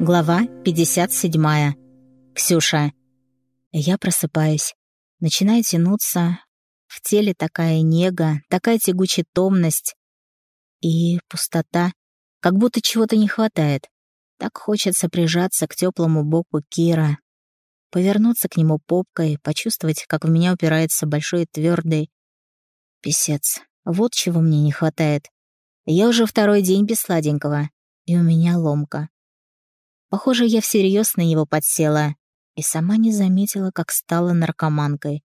Глава 57. Ксюша. Я просыпаюсь. Начинаю тянуться. В теле такая нега, такая тягучая томность. И пустота. Как будто чего-то не хватает. Так хочется прижаться к теплому боку Кира. Повернуться к нему попкой, почувствовать, как в меня упирается большой твердый писец. Вот чего мне не хватает. Я уже второй день без сладенького, и у меня ломка. Похоже, я всерьез на него подсела и сама не заметила, как стала наркоманкой.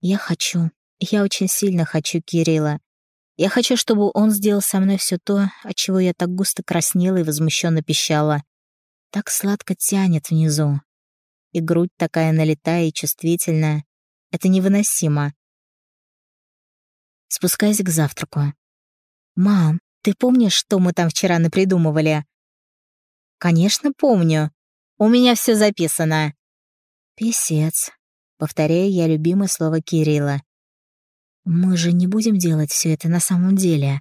Я хочу, я очень сильно хочу Кирилла. Я хочу, чтобы он сделал со мной все то, от чего я так густо краснела и возмущенно пищала. Так сладко тянет внизу. И грудь такая налитая и чувствительная. Это невыносимо. Спускаясь к завтраку. «Мам, ты помнишь, что мы там вчера напридумывали?» «Конечно, помню. У меня все записано». «Песец», — повторяю я любимое слово Кирилла. «Мы же не будем делать все это на самом деле».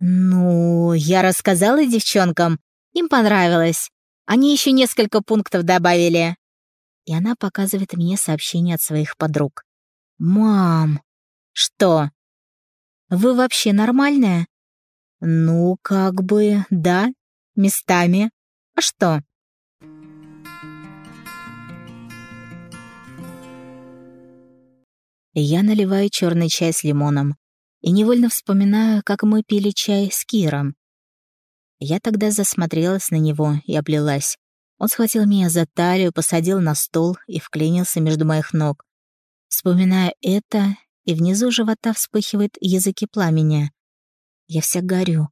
«Ну, я рассказала девчонкам. Им понравилось. Они еще несколько пунктов добавили». И она показывает мне сообщение от своих подруг. «Мам!» «Что?» «Вы вообще нормальная?» «Ну, как бы, да, местами. А что?» Я наливаю черный чай с лимоном и невольно вспоминаю, как мы пили чай с Киром. Я тогда засмотрелась на него и облилась. Он схватил меня за талию, посадил на стол и вклинился между моих ног. Вспоминая это, и внизу живота вспыхивают языки пламени. Я вся горю.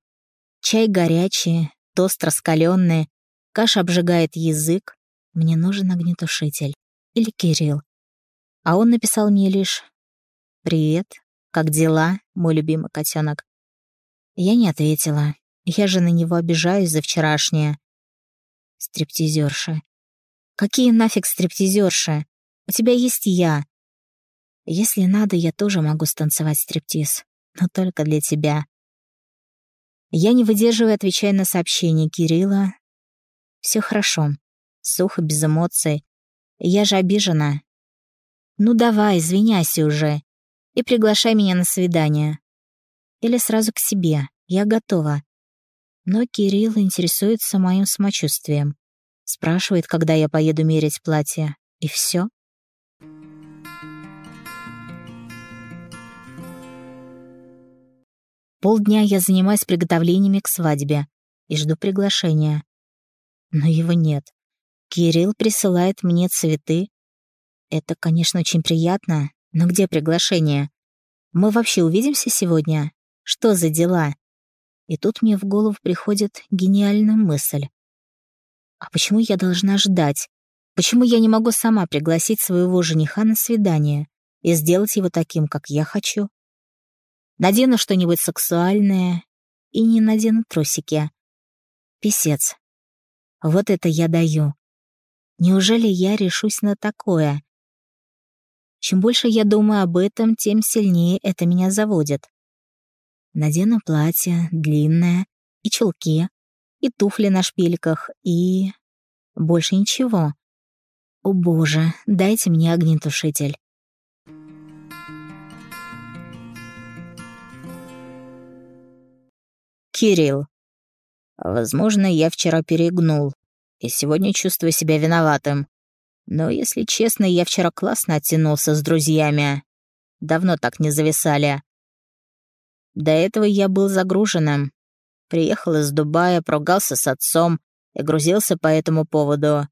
Чай горячий, тост раскаленный, каша обжигает язык. Мне нужен огнетушитель. Или Кирилл. А он написал мне лишь «Привет, как дела, мой любимый котенок?» Я не ответила. Я же на него обижаюсь за вчерашнее. Стриптизерша. Какие нафиг стриптизерши? У тебя есть я. Если надо, я тоже могу станцевать стриптиз. Но только для тебя. Я не выдерживаю, отвечая на сообщение Кирилла. Все хорошо. Сухо, без эмоций. Я же обижена. Ну давай, извиняйся уже. И приглашай меня на свидание. Или сразу к себе. Я готова. Но Кирилл интересуется моим самочувствием. Спрашивает, когда я поеду мерить платье. И все. Полдня я занимаюсь приготовлениями к свадьбе и жду приглашения. Но его нет. Кирилл присылает мне цветы. Это, конечно, очень приятно, но где приглашение? Мы вообще увидимся сегодня? Что за дела? И тут мне в голову приходит гениальная мысль. А почему я должна ждать? Почему я не могу сама пригласить своего жениха на свидание и сделать его таким, как я хочу? Надену что-нибудь сексуальное и не надену трусики. Писец. Вот это я даю. Неужели я решусь на такое? Чем больше я думаю об этом, тем сильнее это меня заводит. Надену платье, длинное, и чулки, и туфли на шпильках, и... Больше ничего. О боже, дайте мне огнетушитель. Кирилл. Возможно, я вчера перегнул, и сегодня чувствую себя виноватым. Но, если честно, я вчера классно оттянулся с друзьями. Давно так не зависали. До этого я был загруженным. Приехал из Дубая, прогался с отцом и грузился по этому поводу.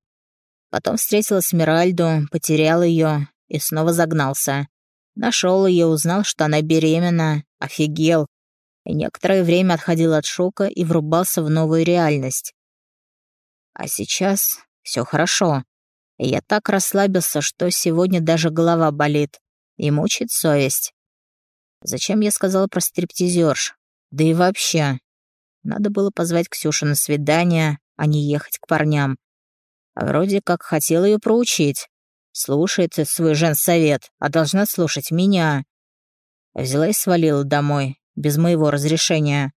Потом встретил Смиральду, потерял ее и снова загнался. Нашел ее, узнал, что она беременна, офигел, и некоторое время отходил от шока и врубался в новую реальность. А сейчас все хорошо. Я так расслабился, что сегодня даже голова болит и мучает совесть. Зачем я сказал про стриптизерш? Да и вообще. Надо было позвать Ксюшу на свидание, а не ехать к парням. Вроде как хотел ее проучить. Слушает свой женсовет, а должна слушать меня. Взяла и свалила домой, без моего разрешения.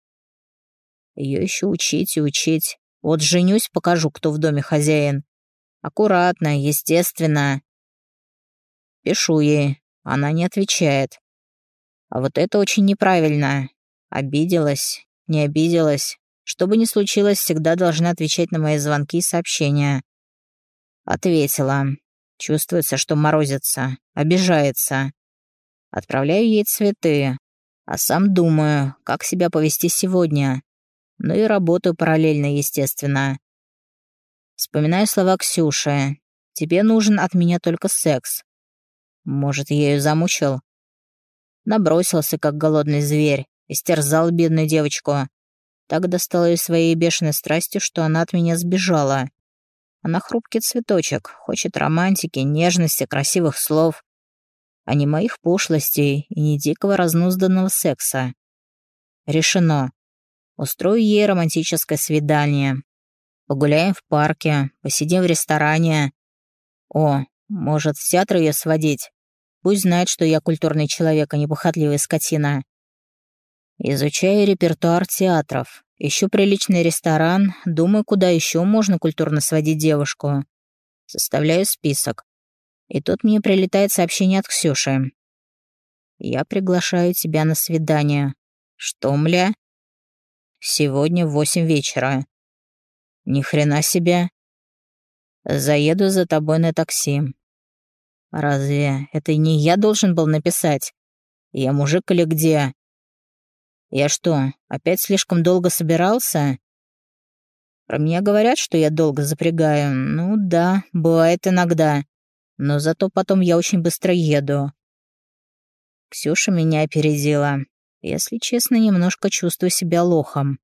Ее еще учить и учить, Вот женюсь, покажу, кто в доме хозяин. Аккуратно, естественно. Пишу ей, она не отвечает. А вот это очень неправильно. Обиделась, не обиделась. Что бы ни случилось, всегда должна отвечать на мои звонки и сообщения. Ответила. Чувствуется, что морозится, обижается. Отправляю ей цветы, а сам думаю, как себя повести сегодня. Ну и работаю параллельно, естественно. Вспоминаю слова Ксюши. «Тебе нужен от меня только секс». Может, я ее замучил? Набросился, как голодный зверь, истерзал бедную девочку. Так достал ее своей бешеной страстью, что она от меня сбежала. Она хрупкий цветочек, хочет романтики, нежности, красивых слов, а не моих пошлостей и не дикого разнузданного секса. Решено. Устрою ей романтическое свидание. Погуляем в парке, посидим в ресторане. О, может, в театр ее сводить? Пусть знает, что я культурный человек, а не похотливая скотина. Изучаю репертуар театров. Ищу приличный ресторан, думаю, куда еще можно культурно сводить девушку. Составляю список. И тут мне прилетает сообщение от Ксюши. «Я приглашаю тебя на свидание». «Что, мля?» «Сегодня в восемь вечера». «Ни хрена себе». «Заеду за тобой на такси». «Разве это не я должен был написать? Я мужик или где?» «Я что, опять слишком долго собирался?» «Про меня говорят, что я долго запрягаю. Ну да, бывает иногда. Но зато потом я очень быстро еду». Ксюша меня опередила. Если честно, немножко чувствую себя лохом.